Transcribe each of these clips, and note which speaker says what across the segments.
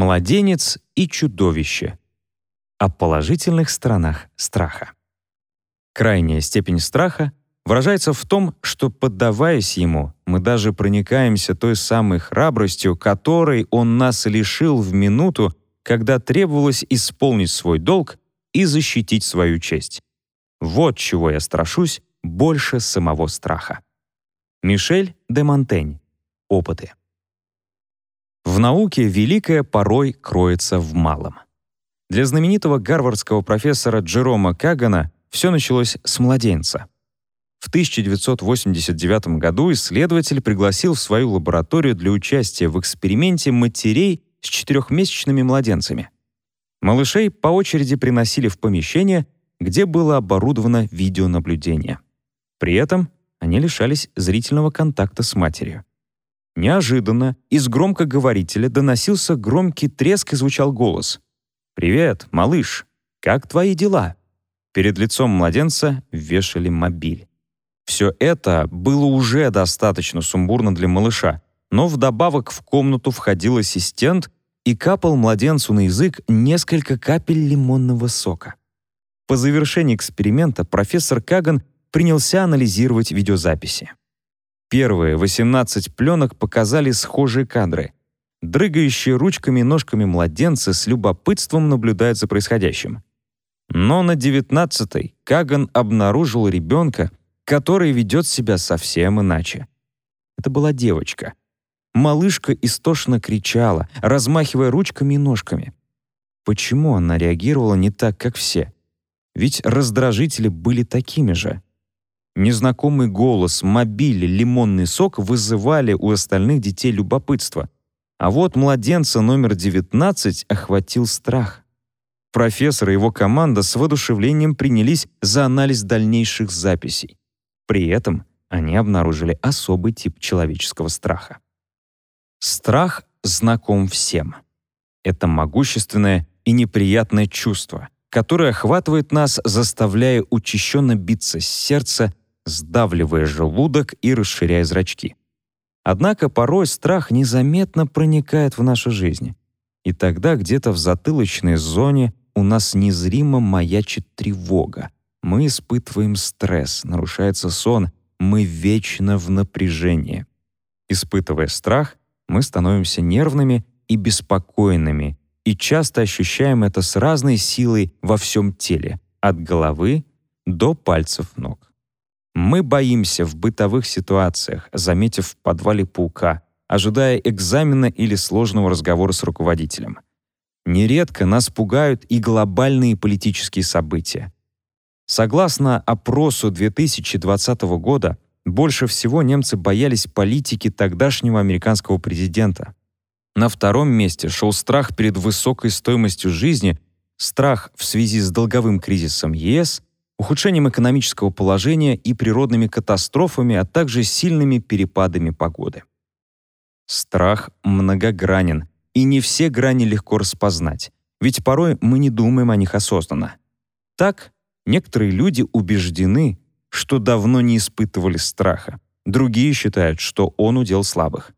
Speaker 1: Младенец и чудовище. О положительных сторонах страха. Крайняя степень страха выражается в том, что, поддаваясь ему, мы даже проникаемся той самой храбростью, которой он нас лишил в минуту, когда требовалось исполнить свой долг и защитить свою честь. Вот чего я страшусь больше самого страха. Мишель де Монтень. Опыты. В науке великое порой кроется в малом. Для знаменитого гарвардского профессора Джерома Кагана все началось с младенца. В 1989 году исследователь пригласил в свою лабораторию для участия в эксперименте матерей с четырехмесячными младенцами. Малышей по очереди приносили в помещение, где было оборудовано видеонаблюдение. При этом они лишались зрительного контакта с матерью. Неожиданно из громкоговорителя доносился громкий треск и звучал голос. «Привет, малыш! Как твои дела?» Перед лицом младенца вешали мобиль. Все это было уже достаточно сумбурно для малыша, но вдобавок в комнату входил ассистент и капал младенцу на язык несколько капель лимонного сока. По завершении эксперимента профессор Каган принялся анализировать видеозаписи. Первые 18 пленок показали схожие кадры. Дрыгающие ручками и ножками младенцы с любопытством наблюдают за происходящим. Но на 19-й Каган обнаружил ребенка, который ведет себя совсем иначе. Это была девочка. Малышка истошно кричала, размахивая ручками и ножками. Почему она реагировала не так, как все? Ведь раздражители были такими же. Незнакомый голос, мобиль, лимонный сок вызывали у остальных детей любопытство. А вот младенца номер 19 охватил страх. Профессор и его команда с воодушевлением принялись за анализ дальнейших записей. При этом они обнаружили особый тип человеческого страха. Страх знаком всем. Это могущественное и неприятное чувство, которое охватывает нас, заставляя учащенно биться сердце сдавливая желудок и расширяя зрачки. Однако порой страх незаметно проникает в нашу жизнь. И тогда где-то в затылочной зоне у нас незримо маячит тревога. Мы испытываем стресс, нарушается сон, мы вечно в напряжении. Испытывая страх, мы становимся нервными и беспокойными, и часто ощущаем это с разной силой во всем теле, от головы до пальцев ног. Мы боимся в бытовых ситуациях, заметив в подвале паука, ожидая экзамена или сложного разговора с руководителем. Нередко нас пугают и глобальные политические события. Согласно опросу 2020 года, больше всего немцы боялись политики тогдашнего американского президента. На втором месте шел страх перед высокой стоимостью жизни, страх в связи с долговым кризисом ЕС ухудшением экономического положения и природными катастрофами, а также сильными перепадами погоды. Страх многогранен, и не все грани легко распознать, ведь порой мы не думаем о них осознанно. Так, некоторые люди убеждены, что давно не испытывали страха, другие считают, что он удел слабых.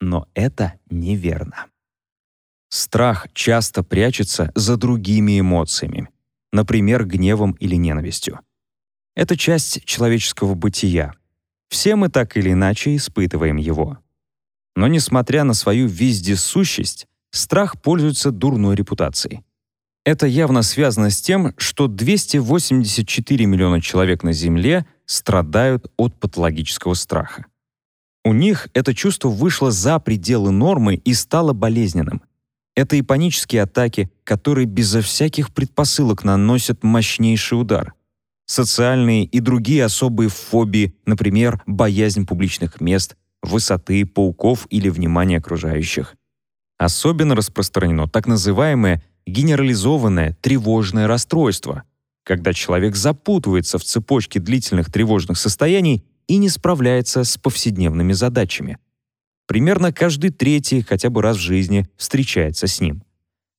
Speaker 1: Но это неверно. Страх часто прячется за другими эмоциями, например, гневом или ненавистью. Это часть человеческого бытия. Все мы так или иначе испытываем его. Но несмотря на свою вездесущесть, страх пользуется дурной репутацией. Это явно связано с тем, что 284 миллиона человек на Земле страдают от патологического страха. У них это чувство вышло за пределы нормы и стало болезненным — это и панические атаки, которые безо всяких предпосылок наносят мощнейший удар. Социальные и другие особые фобии, например, боязнь публичных мест, высоты, пауков или внимания окружающих. Особенно распространено так называемое генерализованное тревожное расстройство, когда человек запутывается в цепочке длительных тревожных состояний и не справляется с повседневными задачами. Примерно каждый третий хотя бы раз в жизни встречается с ним.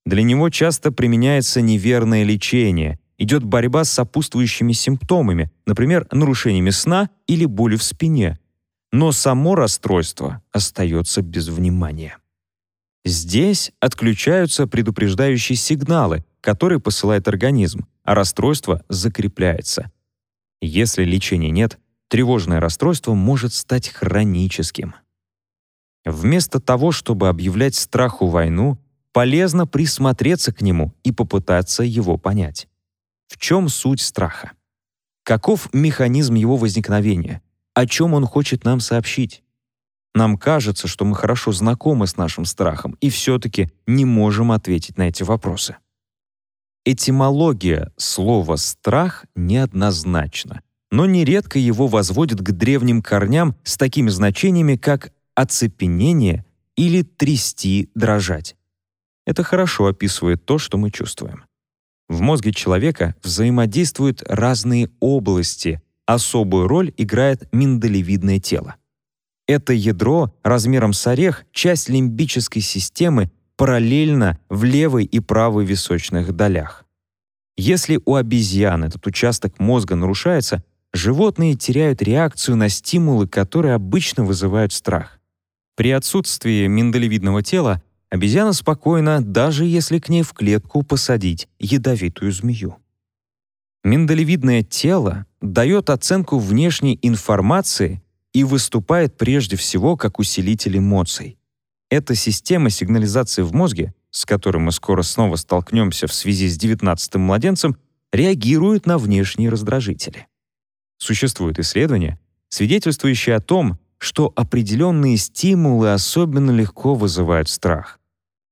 Speaker 1: Для него часто применяется неверное лечение, идет борьба с сопутствующими симптомами, например, нарушениями сна или болью в спине. Но само расстройство остается без внимания. Здесь отключаются предупреждающие сигналы, которые посылает организм, а расстройство закрепляется. Если лечения нет, тревожное расстройство может стать хроническим. Вместо того, чтобы объявлять страху войну, полезно присмотреться к нему и попытаться его понять. В чем суть страха? Каков механизм его возникновения? О чем он хочет нам сообщить? Нам кажется, что мы хорошо знакомы с нашим страхом и все-таки не можем ответить на эти вопросы. Этимология слова «страх» неоднозначна, но нередко его возводят к древним корням с такими значениями, как оцепенение или трясти, дрожать. Это хорошо описывает то, что мы чувствуем. В мозге человека взаимодействуют разные области, особую роль играет миндалевидное тело. Это ядро размером с орех — часть лимбической системы параллельно в левой и правой височных долях. Если у обезьян этот участок мозга нарушается, животные теряют реакцию на стимулы, которые обычно вызывают страх. При отсутствии миндалевидного тела обезьяна спокойна, даже если к ней в клетку посадить ядовитую змею. Миндалевидное тело дает оценку внешней информации и выступает прежде всего как усилитель эмоций. Эта система сигнализации в мозге, с которой мы скоро снова столкнемся в связи с 19-м младенцем, реагирует на внешние раздражители. Существуют исследования, свидетельствующие о том, что определенные стимулы особенно легко вызывают страх.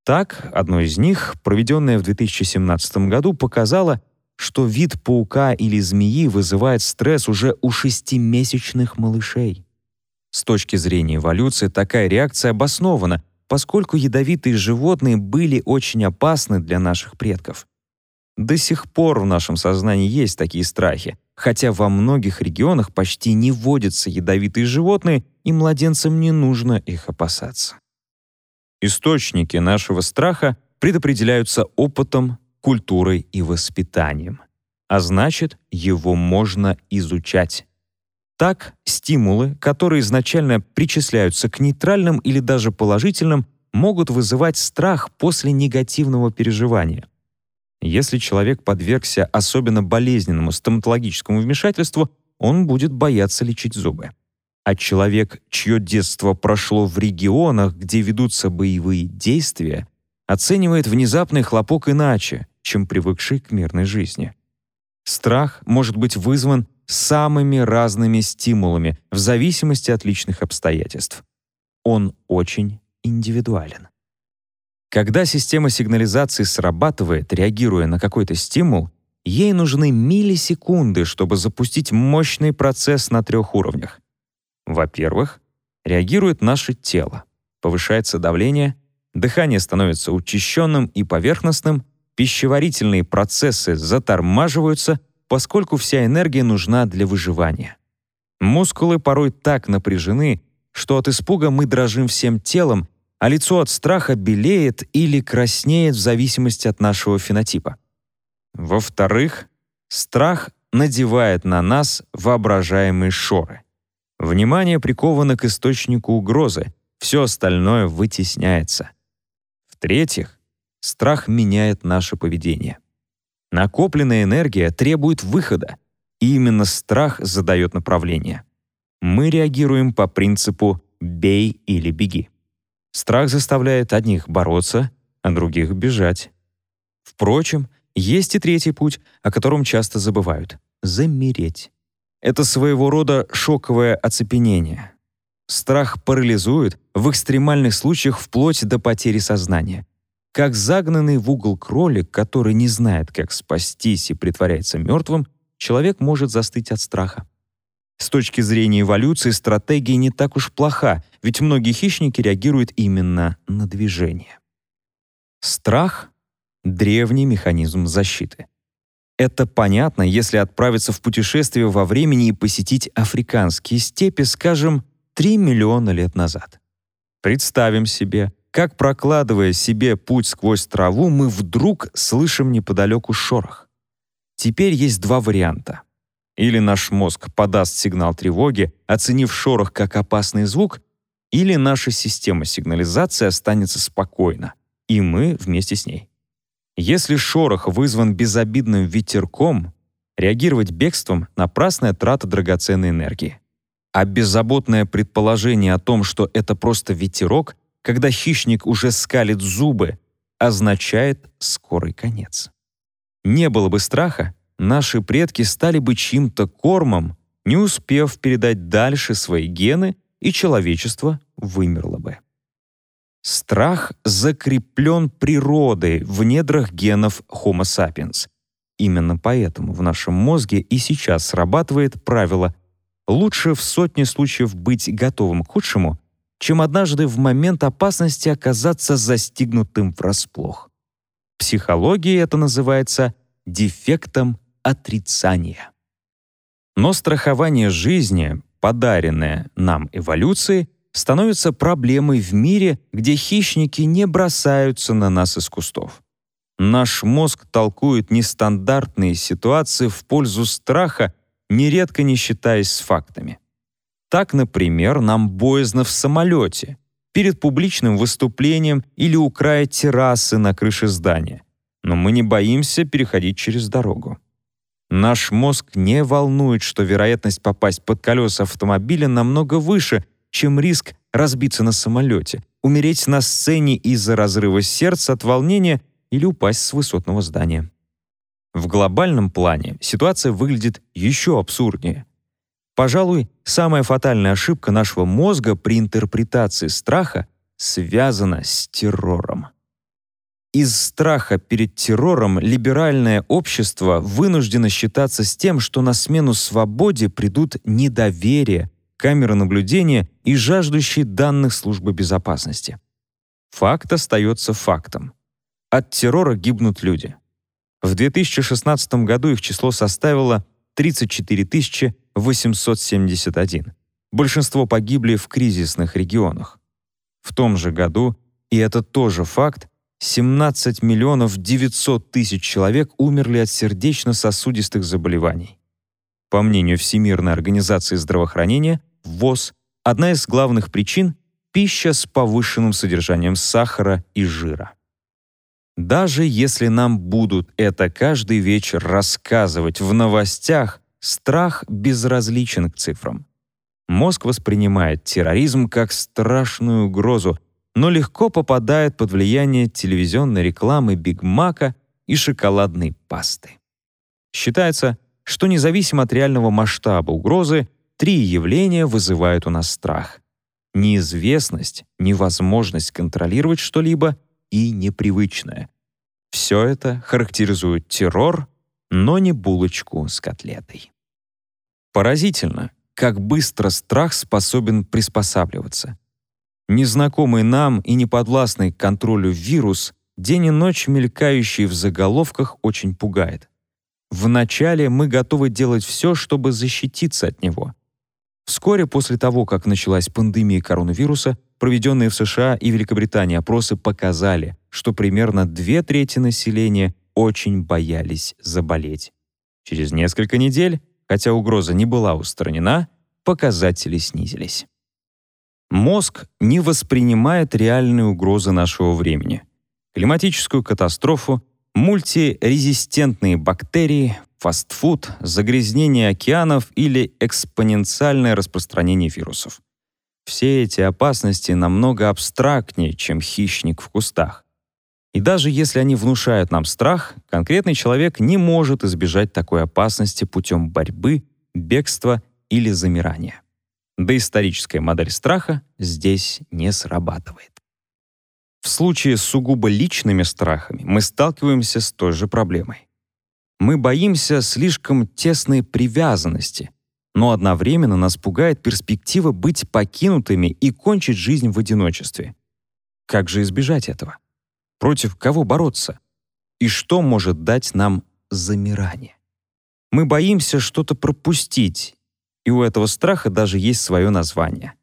Speaker 1: Так, одно из них, проведенное в 2017 году, показало, что вид паука или змеи вызывает стресс уже у шестимесячных малышей. С точки зрения эволюции такая реакция обоснована, поскольку ядовитые животные были очень опасны для наших предков. До сих пор в нашем сознании есть такие страхи, хотя во многих регионах почти не водятся ядовитые животные, и младенцам не нужно их опасаться. Источники нашего страха предопределяются опытом, культурой и воспитанием, а значит, его можно изучать. Так, стимулы, которые изначально причисляются к нейтральным или даже положительным, могут вызывать страх после негативного переживания. Если человек подвергся особенно болезненному стоматологическому вмешательству, он будет бояться лечить зубы. А человек, чье детство прошло в регионах, где ведутся боевые действия, оценивает внезапный хлопок иначе, чем привыкший к мирной жизни. Страх может быть вызван самыми разными стимулами в зависимости от личных обстоятельств. Он очень индивидуален. Когда система сигнализации срабатывает, реагируя на какой-то стимул, ей нужны миллисекунды, чтобы запустить мощный процесс на трех уровнях. Во-первых, реагирует наше тело, повышается давление, дыхание становится учащенным и поверхностным, пищеварительные процессы затормаживаются, поскольку вся энергия нужна для выживания. Мускулы порой так напряжены, что от испуга мы дрожим всем телом, а лицо от страха белеет или краснеет в зависимости от нашего фенотипа. Во-вторых, страх надевает на нас воображаемые шоры. Внимание приковано к источнику угрозы, все остальное вытесняется. В-третьих, страх меняет наше поведение. Накопленная энергия требует выхода, и именно страх задает направление. Мы реагируем по принципу «бей или беги». Страх заставляет одних бороться, а других бежать. Впрочем, есть и третий путь, о котором часто забывают — замереть. Это своего рода шоковое оцепенение. Страх парализует, в экстремальных случаях вплоть до потери сознания. Как загнанный в угол кролик, который не знает, как спастись и притворяется мертвым, человек может застыть от страха. С точки зрения эволюции стратегия не так уж плоха, ведь многие хищники реагируют именно на движение. Страх — древний механизм защиты. Это понятно, если отправиться в путешествие во времени и посетить африканские степи, скажем, 3 миллиона лет назад. Представим себе, как, прокладывая себе путь сквозь траву, мы вдруг слышим неподалеку шорох. Теперь есть два варианта. Или наш мозг подаст сигнал тревоги, оценив шорох как опасный звук, или наша система сигнализации останется спокойна, и мы вместе с ней. Если шорох вызван безобидным ветерком, реагировать бегством — напрасная трата драгоценной энергии. А беззаботное предположение о том, что это просто ветерок, когда хищник уже скалит зубы, означает скорый конец. Не было бы страха, наши предки стали бы чьим-то кормом, не успев передать дальше свои гены, и человечество вымерло бы. Страх закреплен природой в недрах генов Homo sapiens. Именно поэтому в нашем мозге и сейчас срабатывает правило «лучше в сотне случаев быть готовым к худшему, чем однажды в момент опасности оказаться застигнутым врасплох». В психологии это называется дефектом отрицания. Но страхование жизни, подаренное нам эволюцией, становится проблемой в мире, где хищники не бросаются на нас из кустов. Наш мозг толкует нестандартные ситуации в пользу страха, нередко не считаясь с фактами. Так, например, нам боязно в самолете, перед публичным выступлением или у края террасы на крыше здания. Но мы не боимся переходить через дорогу. Наш мозг не волнует, что вероятность попасть под колеса автомобиля намного выше, чем риск разбиться на самолете, умереть на сцене из-за разрыва сердца от волнения или упасть с высотного здания. В глобальном плане ситуация выглядит еще абсурднее. Пожалуй, самая фатальная ошибка нашего мозга при интерпретации страха связана с террором. Из страха перед террором либеральное общество вынуждено считаться с тем, что на смену свободе придут недоверие, камеры наблюдения и жаждущие данных службы безопасности. Факт остается фактом. От террора гибнут люди. В 2016 году их число составило 34 871. Большинство погибли в кризисных регионах. В том же году, и это тоже факт, 17 миллионов 900 тысяч человек умерли от сердечно-сосудистых заболеваний. По мнению Всемирной организации здравоохранения, ВОЗ — одна из главных причин — пища с повышенным содержанием сахара и жира. Даже если нам будут это каждый вечер рассказывать в новостях, страх безразличен к цифрам. Мозг воспринимает терроризм как страшную угрозу, но легко попадает под влияние телевизионной рекламы Биг Мака и шоколадной пасты. Считается, что независимо от реального масштаба угрозы, три явления вызывают у нас страх. Неизвестность, невозможность контролировать что-либо и непривычное. Все это характеризует террор, но не булочку с котлетой. Поразительно, как быстро страх способен приспосабливаться. Незнакомый нам и неподвластный контролю вирус, день и ночь мелькающий в заголовках, очень пугает. Вначале мы готовы делать все, чтобы защититься от него. Вскоре после того, как началась пандемия коронавируса, проведенные в США и Великобритании опросы показали, что примерно две трети населения очень боялись заболеть. Через несколько недель, хотя угроза не была устранена, показатели снизились. Мозг не воспринимает реальные угрозы нашего времени. Климатическую катастрофу, мультирезистентные бактерии, фастфуд, загрязнение океанов или экспоненциальное распространение вирусов. Все эти опасности намного абстрактнее, чем хищник в кустах. И даже если они внушают нам страх, конкретный человек не может избежать такой опасности путем борьбы, бегства или замирания. Доисторическая модель страха здесь не срабатывает. В случае с сугубо личными страхами мы сталкиваемся с той же проблемой. Мы боимся слишком тесной привязанности, но одновременно нас пугает перспектива быть покинутыми и кончить жизнь в одиночестве. Как же избежать этого? Против кого бороться? И что может дать нам замирание? Мы боимся что-то пропустить, и у этого страха даже есть свое название.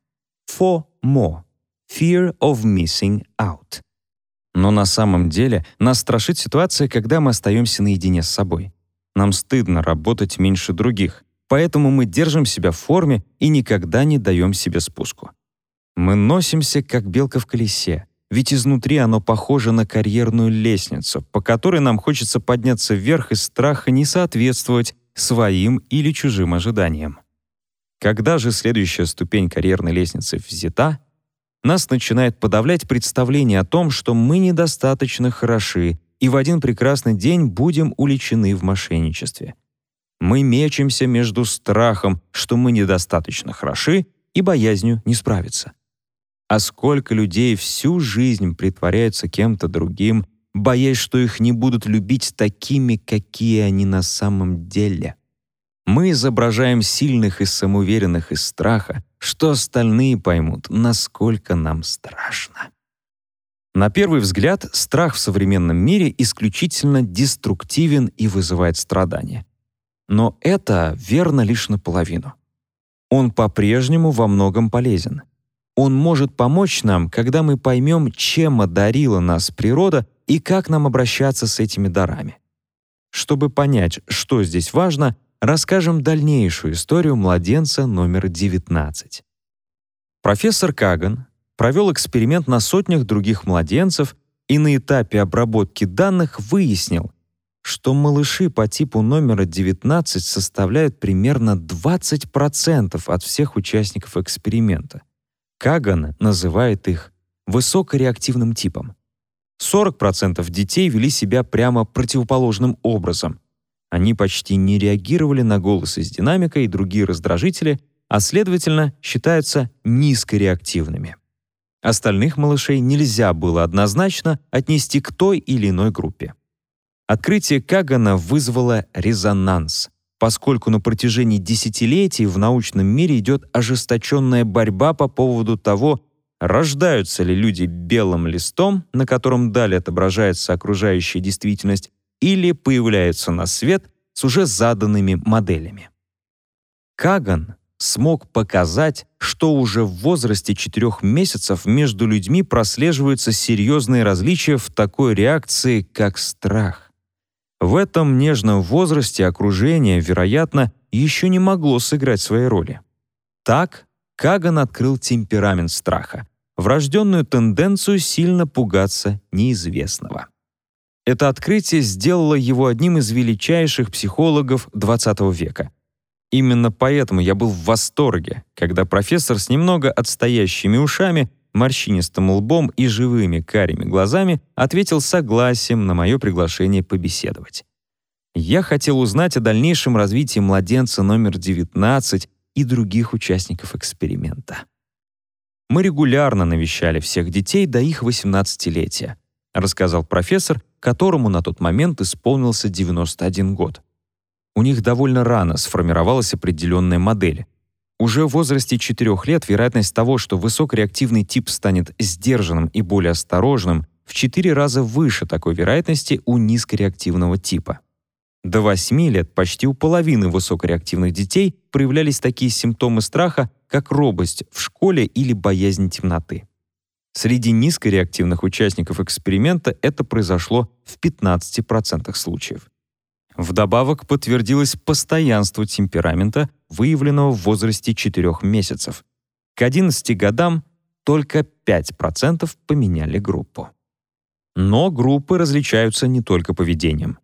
Speaker 1: FOMO — Fear of Missing Out. Но на самом деле нас страшит ситуация, когда мы остаемся наедине с собой. Нам стыдно работать меньше других, поэтому мы держим себя в форме и никогда не даем себе спуску. Мы носимся, как белка в колесе, ведь изнутри оно похоже на карьерную лестницу, по которой нам хочется подняться вверх из страха не соответствовать своим или чужим ожиданиям. Когда же следующая ступень карьерной лестницы взята, нас начинает подавлять представление о том, что мы недостаточно хороши и в один прекрасный день будем уличены в мошенничестве. Мы мечемся между страхом, что мы недостаточно хороши, и боязнью не справиться. А сколько людей всю жизнь притворяются кем-то другим, боясь, что их не будут любить такими, какие они на самом деле. Мы изображаем сильных и самоуверенных из страха, что остальные поймут, насколько нам страшно. На первый взгляд, страх в современном мире исключительно деструктивен и вызывает страдания. Но это верно лишь наполовину. Он по-прежнему во многом полезен. Он может помочь нам, когда мы поймем, чем одарила нас природа и как нам обращаться с этими дарами. Чтобы понять, что здесь важно, расскажем дальнейшую историю младенца номер 19. Профессор Каган провел эксперимент на сотнях других младенцев и на этапе обработки данных выяснил, что малыши по типу номера 19 составляют примерно 20% от всех участников эксперимента. Каган называет их высокореактивным типом. 40% детей вели себя прямо противоположным образом. Они почти не реагировали на голос из динамика и другие раздражители, а следовательно, считаются низкореактивными. Остальных малышей нельзя было однозначно отнести к той или иной группе. Открытие Кагана вызвало резонанс, поскольку на протяжении десятилетий в научном мире идет ожесточенная борьба по поводу того, рождаются ли люди белым листом, на котором далее отображается окружающая действительность, или появляются на свет с уже заданными моделями. Каган смог показать, что уже в возрасте 4 месяцев между людьми прослеживаются серьезные различия в такой реакции, как страх. В этом нежном возрасте окружение, вероятно, еще не могло сыграть своей роли. Так Каган открыл темперамент страха, врожденную тенденцию сильно пугаться неизвестного. Это открытие сделало его одним из величайших психологов XX века. Именно поэтому я был в восторге, когда профессор с немного отстоящими ушами морщинистым лбом и живыми карими глазами ответил согласием на мое приглашение побеседовать. Я хотел узнать о дальнейшем развитии младенца номер 19 и других участников эксперимента. Мы регулярно навещали всех детей до их 18-летия, рассказал профессор, которому на тот момент исполнился 91 год. У них довольно рано сформировалась определенная модель, уже в возрасте 4 лет вероятность того, что высокореактивный тип станет сдержанным и более осторожным, в 4 раза выше такой вероятности у низкореактивного типа. До 8 лет почти у половины высокореактивных детей проявлялись такие симптомы страха, как робость в школе или боязнь темноты. Среди низкореактивных участников эксперимента это произошло в 15% случаев. Вдобавок подтвердилось постоянство темперамента, выявленного в возрасте 4 месяцев. К 11 годам только 5% поменяли группу. Но группы различаются не только поведением.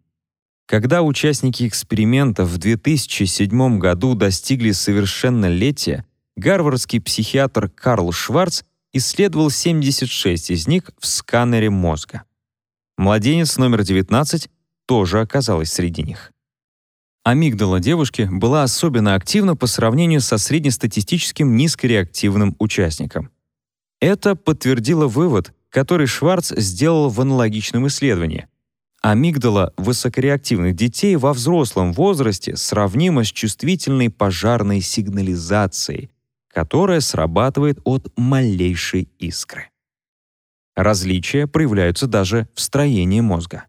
Speaker 1: Когда участники эксперимента в 2007 году достигли совершеннолетия, гарвардский психиатр Карл Шварц исследовал 76 из них в сканере мозга. Младенец номер 19 тоже оказалась среди них. Амигдала девушки была особенно активна по сравнению со среднестатистическим низкореактивным участником. Это подтвердило вывод, который Шварц сделал в аналогичном исследовании. Амигдала высокореактивных детей во взрослом возрасте сравнима с чувствительной пожарной сигнализацией, которая срабатывает от малейшей искры. Различия проявляются даже в строении мозга.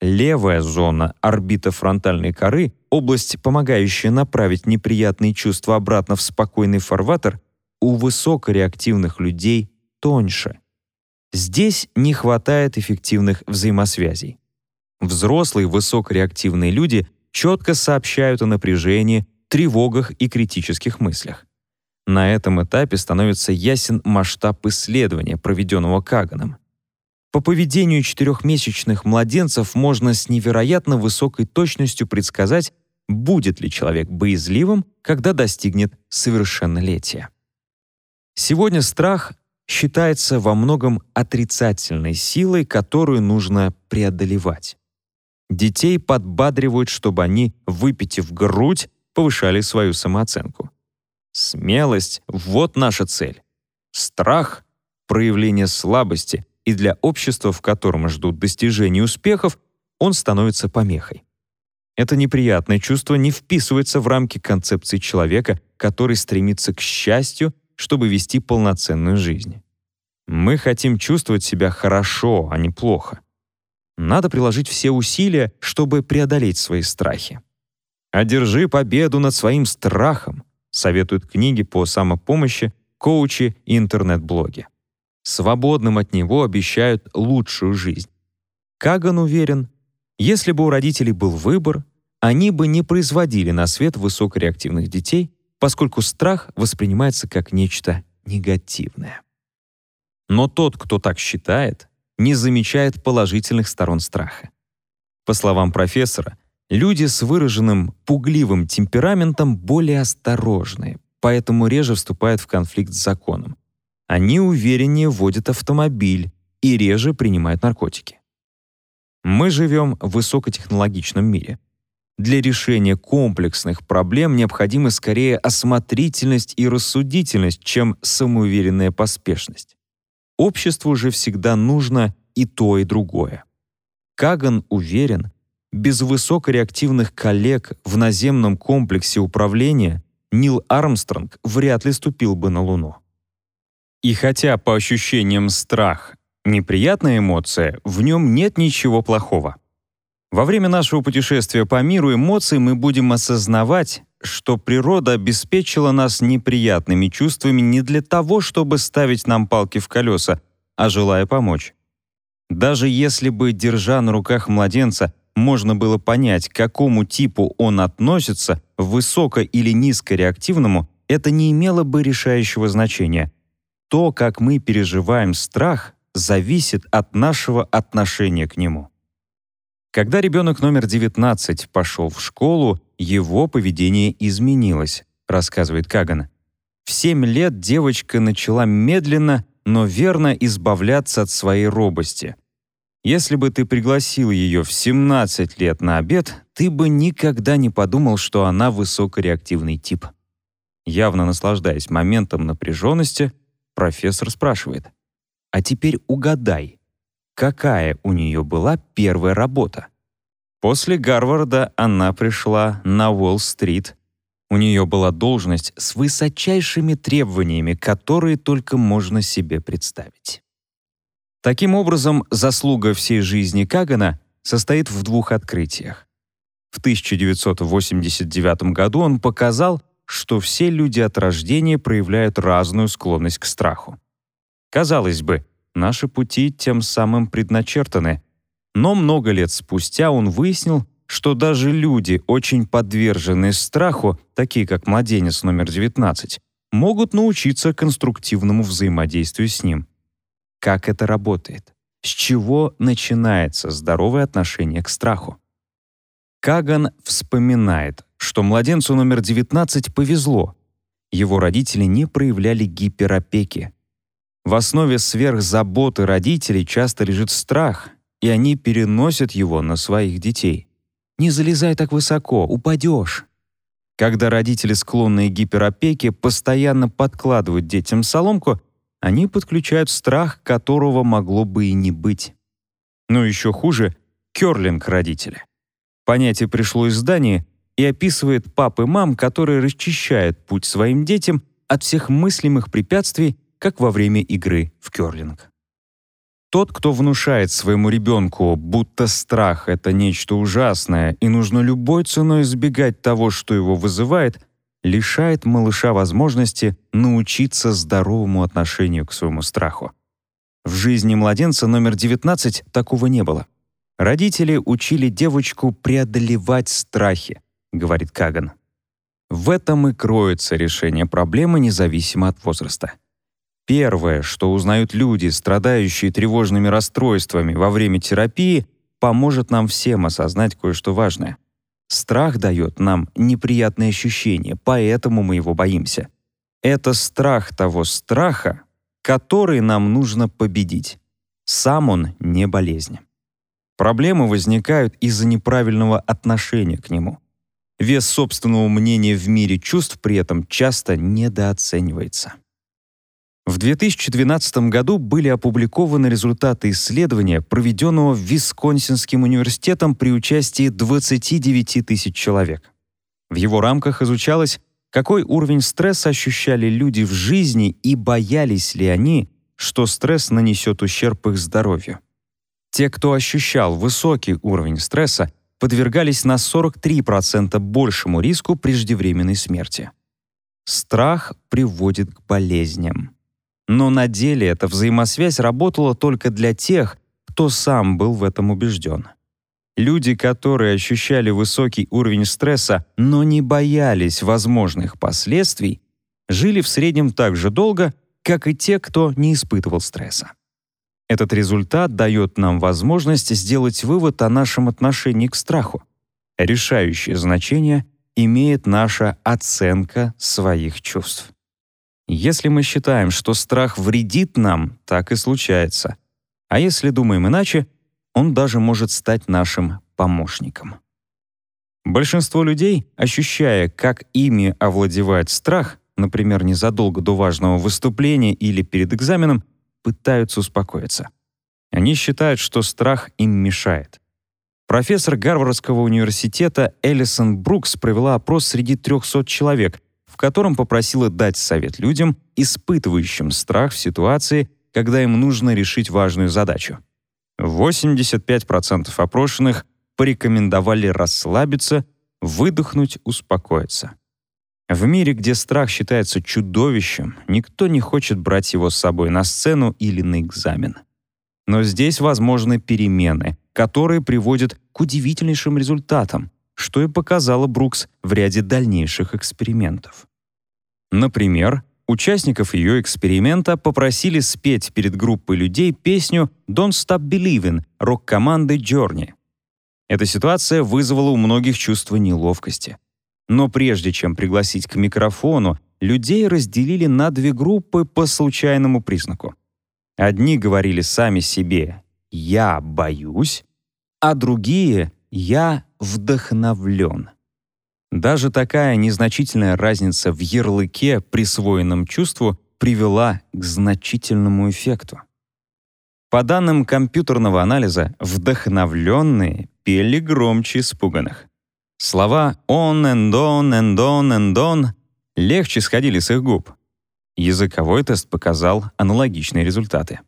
Speaker 1: Левая зона орбитофронтальной коры, область, помогающая направить неприятные чувства обратно в спокойный фарватер, у высокореактивных людей тоньше. Здесь не хватает эффективных взаимосвязей. Взрослые высокореактивные люди четко сообщают о напряжении, тревогах и критических мыслях. На этом этапе становится ясен масштаб исследования, проведенного Каганом. По поведению четырехмесячных младенцев можно с невероятно высокой точностью предсказать, будет ли человек боязливым, когда достигнет совершеннолетия. Сегодня страх считается во многом отрицательной силой, которую нужно преодолевать. Детей подбадривают, чтобы они, выпитив грудь, повышали свою самооценку. Смелость — вот наша цель. Страх — проявление слабости, и для общества, в котором ждут достижений успехов, он становится помехой. Это неприятное чувство не вписывается в рамки концепции человека, который стремится к счастью, чтобы вести полноценную жизнь. Мы хотим чувствовать себя хорошо, а не плохо. Надо приложить все усилия, чтобы преодолеть свои страхи. «Одержи победу над своим страхом», советуют книги по самопомощи, коучи и интернет-блоги. Свободным от него обещают лучшую жизнь. Каган уверен, если бы у родителей был выбор, они бы не производили на свет высокореактивных детей, поскольку страх воспринимается как нечто негативное. Но тот, кто так считает, не замечает положительных сторон страха. По словам профессора, люди с выраженным пугливым темпераментом более осторожны, поэтому реже вступают в конфликт с законом. Они увереннее водят автомобиль и реже принимают наркотики. Мы живем в высокотехнологичном мире. Для решения комплексных проблем необходимы скорее осмотрительность и рассудительность, чем самоуверенная поспешность. Обществу же всегда нужно и то, и другое. Каган уверен, без высокореактивных коллег в наземном комплексе управления Нил Армстронг вряд ли ступил бы на Луну. И хотя по ощущениям страх — неприятная эмоция, в нем нет ничего плохого. Во время нашего путешествия по миру эмоций мы будем осознавать, что природа обеспечила нас неприятными чувствами не для того, чтобы ставить нам палки в колеса, а желая помочь. Даже если бы, держа на руках младенца, можно было понять, к какому типу он относится, высоко- или низкореактивному, это не имело бы решающего значения. То, как мы переживаем страх, зависит от нашего отношения к нему. Когда ребенок номер 19 пошел в школу, его поведение изменилось, рассказывает Каган. В 7 лет девочка начала медленно, но верно избавляться от своей робости. Если бы ты пригласил ее в 17 лет на обед, ты бы никогда не подумал, что она высокореактивный тип. Явно наслаждаясь моментом напряженности, профессор спрашивает, «А теперь угадай, какая у нее была первая работа?» После Гарварда она пришла на Уолл-стрит у нее была должность с высочайшими требованиями, которые только можно себе представить. Таким образом, заслуга всей жизни Кагана состоит в двух открытиях. В 1989 году он показал, что все люди от рождения проявляют разную склонность к страху. Казалось бы, наши пути тем самым предначертаны, но много лет спустя он выяснил, что даже люди, очень подверженные страху, такие как младенец номер 19, могут научиться конструктивному взаимодействию с ним. Как это работает? С чего начинается здоровое отношение к страху? Каган вспоминает, что младенцу номер 19 повезло. Его родители не проявляли гиперопеки. В основе сверхзаботы родителей часто лежит страх, и они переносят его на своих детей. Не залезай так высоко, упадешь. Когда родители, склонные к гиперопеке, постоянно подкладывают детям соломку, они подключают страх, которого могло бы и не быть. Но еще хуже — керлинг родителя. Понятие пришло из здания и описывает пап и мам, которые расчищают путь своим детям от всех мыслимых препятствий, как во время игры в керлинг. Тот, кто внушает своему ребенку, будто страх — это нечто ужасное, и нужно любой ценой избегать того, что его вызывает, лишает малыша возможности научиться здоровому отношению к своему страху. В жизни младенца номер 19 такого не было. Родители учили девочку преодолевать страхи, говорит Каган. В этом и кроется решение проблемы независимо от возраста. Первое, что узнают люди, страдающие тревожными расстройствами во время терапии, поможет нам всем осознать кое-что важное. Страх дает нам неприятные ощущения, поэтому мы его боимся. Это страх того страха, который нам нужно победить. Сам он не болезнь. Проблемы возникают из-за неправильного отношения к нему. Вес собственного мнения в мире чувств при этом часто недооценивается. В 2012 году были опубликованы результаты исследования, проведенного Висконсинским университетом при участии 29 тысяч человек. В его рамках изучалось, какой уровень стресса ощущали люди в жизни и боялись ли они, что стресс нанесет ущерб их здоровью. Те, кто ощущал высокий уровень стресса, подвергались на 43% большему риску преждевременной смерти. Страх приводит к болезням. Но на деле эта взаимосвязь работала только для тех, кто сам был в этом убежден. Люди, которые ощущали высокий уровень стресса, но не боялись возможных последствий, жили в среднем так же долго, как и те, кто не испытывал стресса. Этот результат дает нам возможность сделать вывод о нашем отношении к страху. Решающее значение имеет наша оценка своих чувств. Если мы считаем, что страх вредит нам, так и случается. А если думаем иначе, он даже может стать нашим помощником. Большинство людей, ощущая, как ими овладевает страх, например, незадолго до важного выступления или перед экзаменом, пытаются успокоиться. Они считают, что страх им мешает. Профессор Гарвардского университета Элисон Брукс провела опрос среди 300 человек, котором попросила дать совет людям, испытывающим страх в ситуации, когда им нужно решить важную задачу. 85% опрошенных порекомендовали расслабиться, выдохнуть, успокоиться. В мире, где страх считается чудовищем, никто не хочет брать его с собой на сцену или на экзамен. Но здесь возможны перемены, которые приводят к удивительнейшим результатам, что и показала Брукс в ряде дальнейших экспериментов. Например, участников ее эксперимента попросили спеть перед группой людей песню «Don't Stop Believin'» рок-команды Journey. Эта ситуация вызвала у многих чувство неловкости — но прежде чем пригласить к микрофону, людей разделили на две группы по случайному признаку. Одни говорили сами себе «я боюсь», а другие «я вдохновлен». Даже такая незначительная разница в ярлыке, присвоенном чувству, привела к значительному эффекту. По данным компьютерного анализа, вдохновленные пели громче испуганных. Слова «on and on and on and on» легче сходили с их губ. Языковой тест показал аналогичные результаты.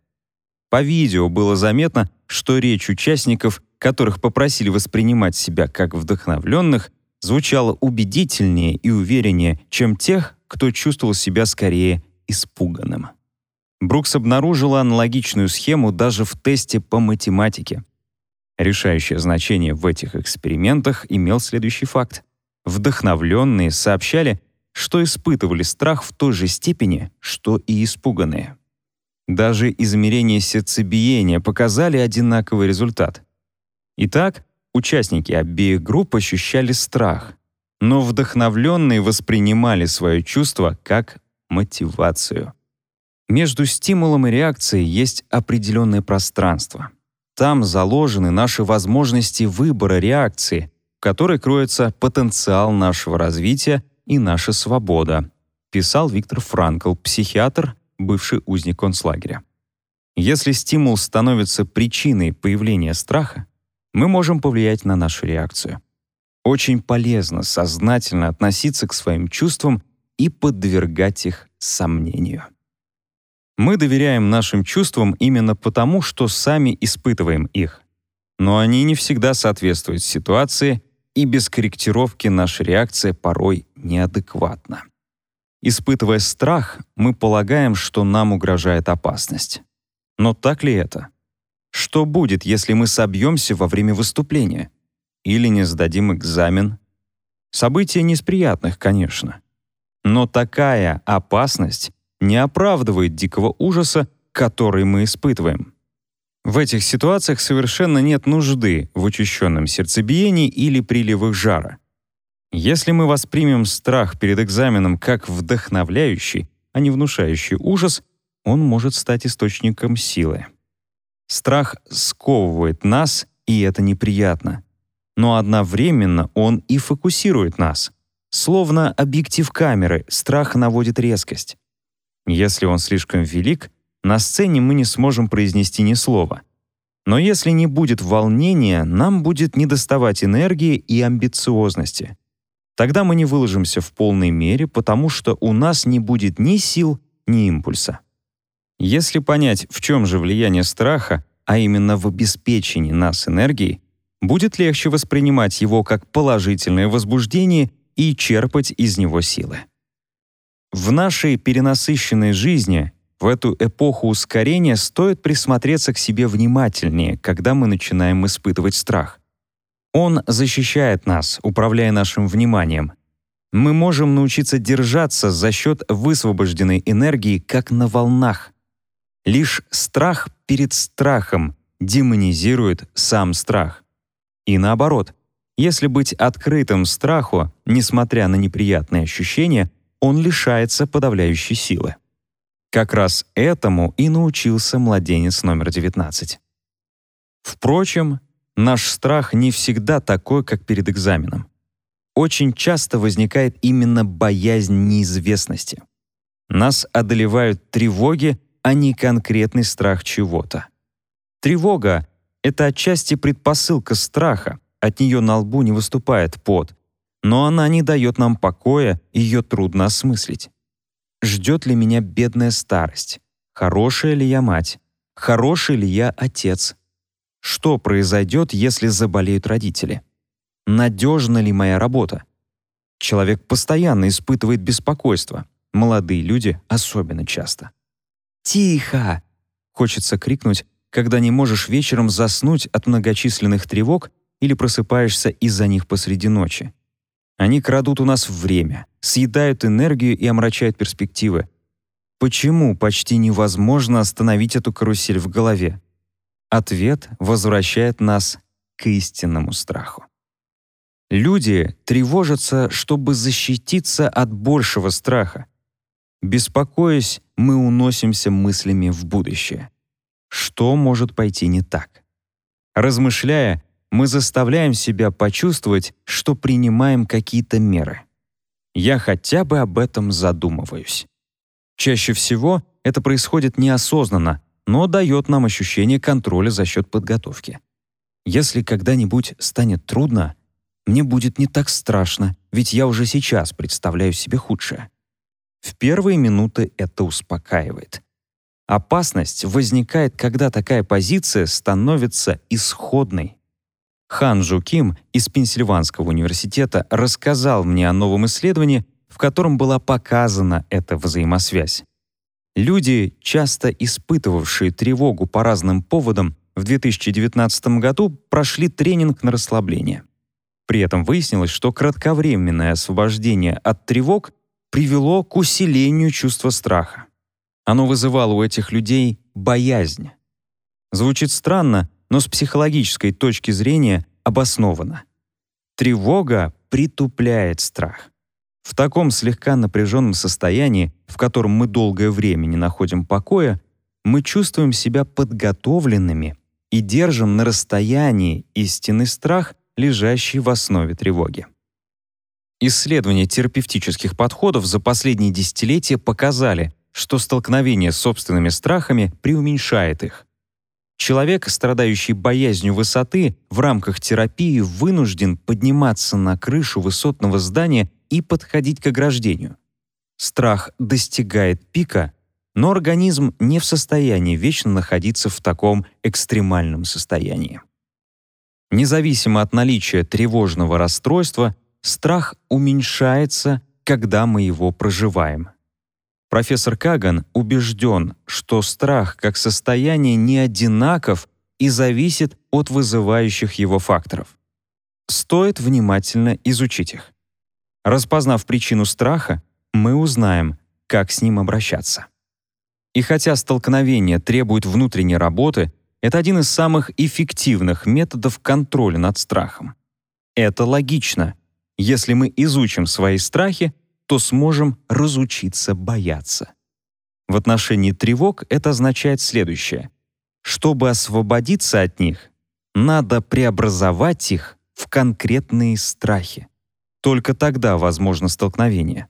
Speaker 1: По видео было заметно, что речь участников, которых попросили воспринимать себя как вдохновленных, звучала убедительнее и увереннее, чем тех, кто чувствовал себя скорее испуганным. Брукс обнаружила аналогичную схему даже в тесте по математике. Решающее значение в этих экспериментах имел следующий факт. Вдохновленные сообщали, что испытывали страх в той же степени, что и испуганные. Даже измерения сердцебиения показали одинаковый результат. Итак, участники обеих групп ощущали страх, но вдохновленные воспринимали свое чувство как мотивацию. Между стимулом и реакцией есть определенное пространство — там заложены наши возможности выбора реакции, в которой кроется потенциал нашего развития и наша свобода, писал Виктор Франкл, психиатр, бывший узник концлагеря. Если стимул становится причиной появления страха, мы можем повлиять на нашу реакцию. Очень полезно сознательно относиться к своим чувствам и подвергать их сомнению. Мы доверяем нашим чувствам именно потому, что сами испытываем их. Но они не всегда соответствуют ситуации, и без корректировки наша реакция порой неадекватна. Испытывая страх, мы полагаем, что нам угрожает опасность. Но так ли это? Что будет, если мы собьемся во время выступления? Или не сдадим экзамен? Событие не из приятных, конечно. Но такая опасность не оправдывает дикого ужаса, который мы испытываем. В этих ситуациях совершенно нет нужды в учащенном сердцебиении или приливах жара. Если мы воспримем страх перед экзаменом как вдохновляющий, а не внушающий ужас, он может стать источником силы. Страх сковывает нас, и это неприятно. Но одновременно он и фокусирует нас. Словно объектив камеры, страх наводит резкость. Если он слишком велик, на сцене мы не сможем произнести ни слова. Но если не будет волнения, нам будет недоставать энергии и амбициозности. Тогда мы не выложимся в полной мере, потому что у нас не будет ни сил, ни импульса. Если понять, в чем же влияние страха, а именно в обеспечении нас энергией, будет легче воспринимать его как положительное возбуждение и черпать из него силы. В нашей перенасыщенной жизни в эту эпоху ускорения стоит присмотреться к себе внимательнее, когда мы начинаем испытывать страх. Он защищает нас, управляя нашим вниманием. Мы можем научиться держаться за счет высвобожденной энергии, как на волнах. Лишь страх перед страхом демонизирует сам страх. И наоборот, если быть открытым страху, несмотря на неприятные ощущения, он лишается подавляющей силы. Как раз этому и научился младенец номер 19. Впрочем, наш страх не всегда такой, как перед экзаменом. Очень часто возникает именно боязнь неизвестности. Нас одолевают тревоги, а не конкретный страх чего-то. Тревога — это отчасти предпосылка страха, от нее на лбу не выступает пот, но она не дает нам покоя, ее трудно осмыслить. Ждет ли меня бедная старость? Хорошая ли я мать? Хороший ли я отец? Что произойдет, если заболеют родители? Надежна ли моя работа? Человек постоянно испытывает беспокойство. Молодые люди особенно часто. «Тихо!» — хочется крикнуть, когда не можешь вечером заснуть от многочисленных тревог или просыпаешься из-за них посреди ночи. Они крадут у нас время, съедают энергию и омрачают перспективы. Почему почти невозможно остановить эту карусель в голове? Ответ возвращает нас к истинному страху. Люди тревожатся, чтобы защититься от большего страха. Беспокоясь, мы уносимся мыслями в будущее. Что может пойти не так? Размышляя, мы заставляем себя почувствовать, что принимаем какие-то меры. Я хотя бы об этом задумываюсь. Чаще всего это происходит неосознанно, но дает нам ощущение контроля за счет подготовки. Если когда-нибудь станет трудно, мне будет не так страшно, ведь я уже сейчас представляю себе худшее. В первые минуты это успокаивает. Опасность возникает, когда такая позиция становится исходной, Хан Жу Ким из Пенсильванского университета рассказал мне о новом исследовании, в котором была показана эта взаимосвязь. Люди, часто испытывавшие тревогу по разным поводам, в 2019 году прошли тренинг на расслабление. При этом выяснилось, что кратковременное освобождение от тревог привело к усилению чувства страха. Оно вызывало у этих людей боязнь. Звучит странно, но с психологической точки зрения обосновано. Тревога притупляет страх. В таком слегка напряженном состоянии, в котором мы долгое время не находим покоя, мы чувствуем себя подготовленными и держим на расстоянии истинный страх, лежащий в основе тревоги. Исследования терапевтических подходов за последние десятилетия показали, что столкновение с собственными страхами преуменьшает их. Человек, страдающий боязнью высоты, в рамках терапии вынужден подниматься на крышу высотного здания и подходить к ограждению. Страх достигает пика, но организм не в состоянии вечно находиться в таком экстремальном состоянии. Независимо от наличия тревожного расстройства, страх уменьшается, когда мы его проживаем. Профессор Каган убежден, что страх как состояние не одинаков и зависит от вызывающих его факторов. Стоит внимательно изучить их. Распознав причину страха, мы узнаем, как с ним обращаться. И хотя столкновение требует внутренней работы, это один из самых эффективных методов контроля над страхом. Это логично. Если мы изучим свои страхи, то сможем разучиться бояться. В отношении тревог это означает следующее. Чтобы освободиться от них, надо преобразовать их в конкретные страхи. Только тогда возможно столкновение.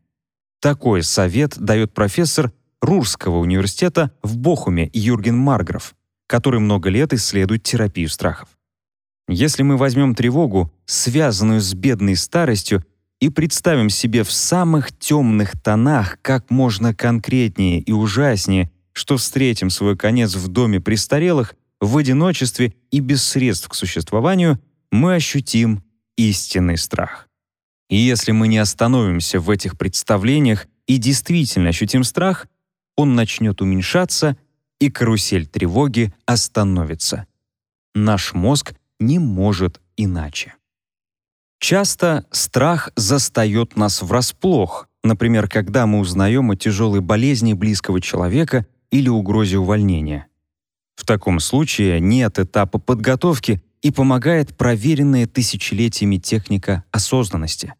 Speaker 1: Такой совет дает профессор Рурского университета в Бохуме Юрген Маргров, который много лет исследует терапию страхов. Если мы возьмем тревогу, связанную с бедной старостью, и представим себе в самых темных тонах, как можно конкретнее и ужаснее, что встретим свой конец в доме престарелых, в одиночестве и без средств к существованию, мы ощутим истинный страх. И если мы не остановимся в этих представлениях и действительно ощутим страх, он начнет уменьшаться, и карусель тревоги остановится. Наш мозг не может иначе. Часто страх застает нас врасплох, например, когда мы узнаем о тяжелой болезни близкого человека или угрозе увольнения. В таком случае нет этапа подготовки и помогает проверенная тысячелетиями техника осознанности.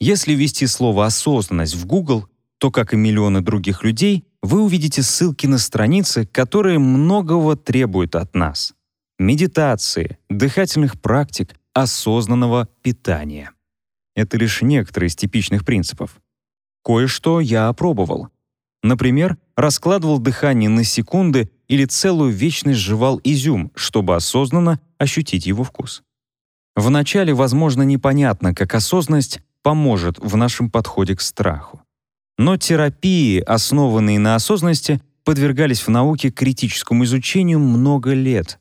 Speaker 1: Если ввести слово «осознанность» в Google, то, как и миллионы других людей, вы увидите ссылки на страницы, которые многого требуют от нас. Медитации, дыхательных практик, осознанного питания. Это лишь некоторые из типичных принципов. Кое-что я опробовал. Например, раскладывал дыхание на секунды или целую вечность жевал изюм, чтобы осознанно ощутить его вкус. Вначале, возможно, непонятно, как осознанность поможет в нашем подходе к страху. Но терапии, основанные на осознанности, подвергались в науке критическому изучению много лет.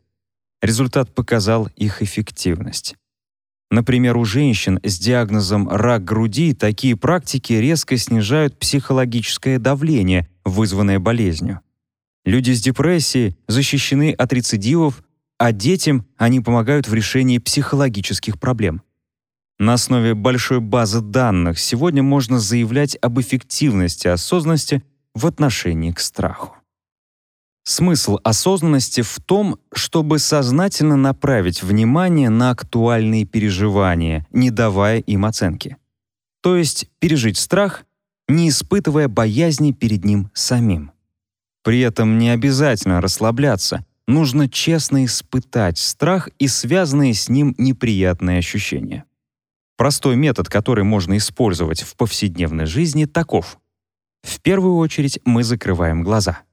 Speaker 1: Результат показал их эффективность. Например, у женщин с диагнозом рак груди такие практики резко снижают психологическое давление, вызванное болезнью. Люди с депрессией защищены от рецидивов, а детям они помогают в решении психологических проблем. На основе большой базы данных сегодня можно заявлять об эффективности осознанности в отношении к страху. Смысл осознанности в том, чтобы сознательно направить внимание на актуальные переживания, не давая им оценки. То есть пережить страх, не испытывая боязни перед ним самим. При этом не обязательно расслабляться, нужно честно испытать страх и связанные с ним неприятные ощущения. Простой метод, который можно использовать в повседневной жизни, таков. В первую очередь мы закрываем глаза —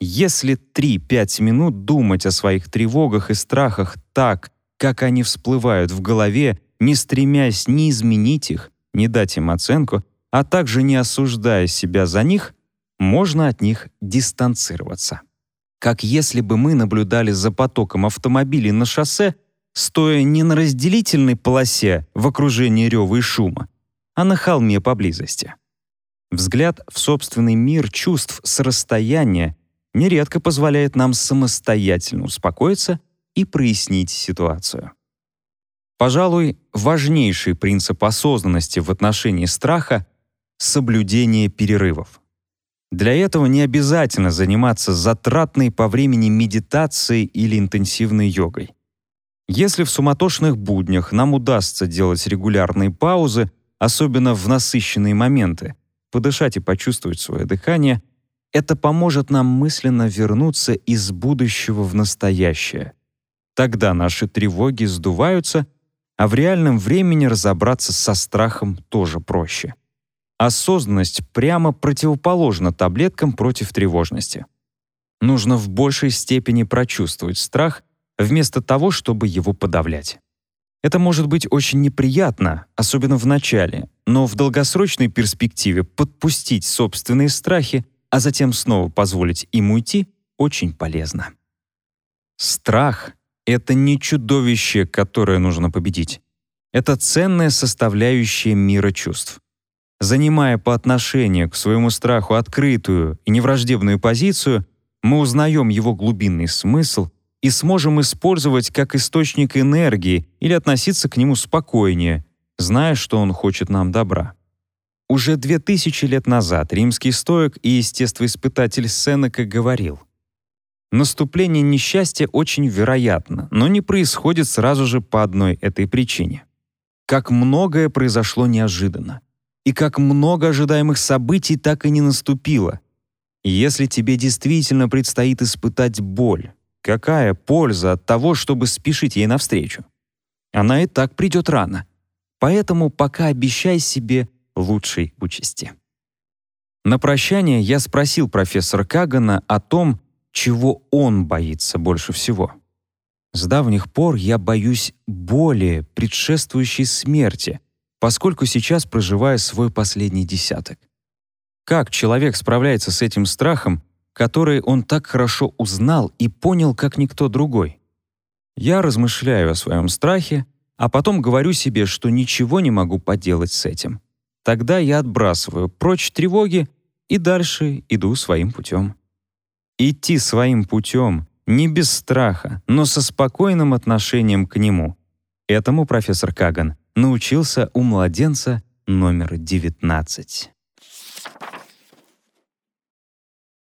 Speaker 1: если 3-5 минут думать о своих тревогах и страхах так, как они всплывают в голове, не стремясь ни изменить их, ни дать им оценку, а также не осуждая себя за них, можно от них дистанцироваться. Как если бы мы наблюдали за потоком автомобилей на шоссе, стоя не на разделительной полосе в окружении рева и шума, а на холме поблизости. Взгляд в собственный мир чувств с расстояния нередко позволяет нам самостоятельно успокоиться и прояснить ситуацию. Пожалуй, важнейший принцип осознанности в отношении страха — соблюдение перерывов. Для этого не обязательно заниматься затратной по времени медитацией или интенсивной йогой. Если в суматошных буднях нам удастся делать регулярные паузы, особенно в насыщенные моменты, подышать и почувствовать свое дыхание, это поможет нам мысленно вернуться из будущего в настоящее. Тогда наши тревоги сдуваются, а в реальном времени разобраться со страхом тоже проще. Осознанность прямо противоположна таблеткам против тревожности. Нужно в большей степени прочувствовать страх, вместо того, чтобы его подавлять. Это может быть очень неприятно, особенно в начале, но в долгосрочной перспективе подпустить собственные страхи а затем снова позволить им уйти, очень полезно. Страх — это не чудовище, которое нужно победить. Это ценная составляющая мира чувств. Занимая по отношению к своему страху открытую и невраждебную позицию, мы узнаем его глубинный смысл и сможем использовать как источник энергии или относиться к нему спокойнее, зная, что он хочет нам добра. Уже две тысячи лет назад римский стоик и естествоиспытатель Сенека говорил «Наступление несчастья очень вероятно, но не происходит сразу же по одной этой причине. Как многое произошло неожиданно, и как много ожидаемых событий так и не наступило. Если тебе действительно предстоит испытать боль, какая польза от того, чтобы спешить ей навстречу? Она и так придет рано. Поэтому пока обещай себе — лучшей участи. На прощание я спросил профессора Кагана о том, чего он боится больше всего. С давних пор я боюсь боли, предшествующей смерти, поскольку сейчас проживаю свой последний десяток. Как человек справляется с этим страхом, который он так хорошо узнал и понял, как никто другой? Я размышляю о своем страхе, а потом говорю себе, что ничего не могу поделать с этим. Тогда я отбрасываю прочь тревоги и дальше иду своим путем. Идти своим путем не без страха, но со спокойным отношением к нему. Этому профессор Каган научился у младенца номер 19.